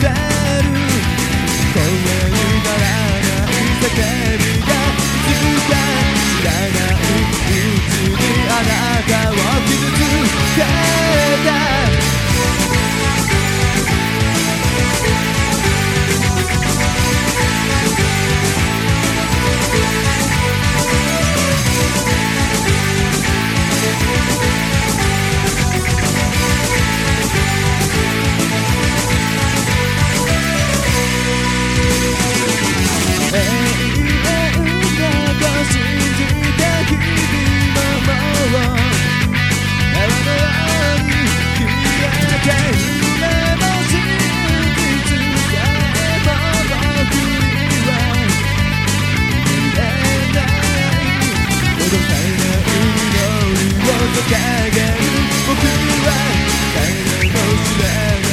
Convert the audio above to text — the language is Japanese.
远加減僕は誰も知らない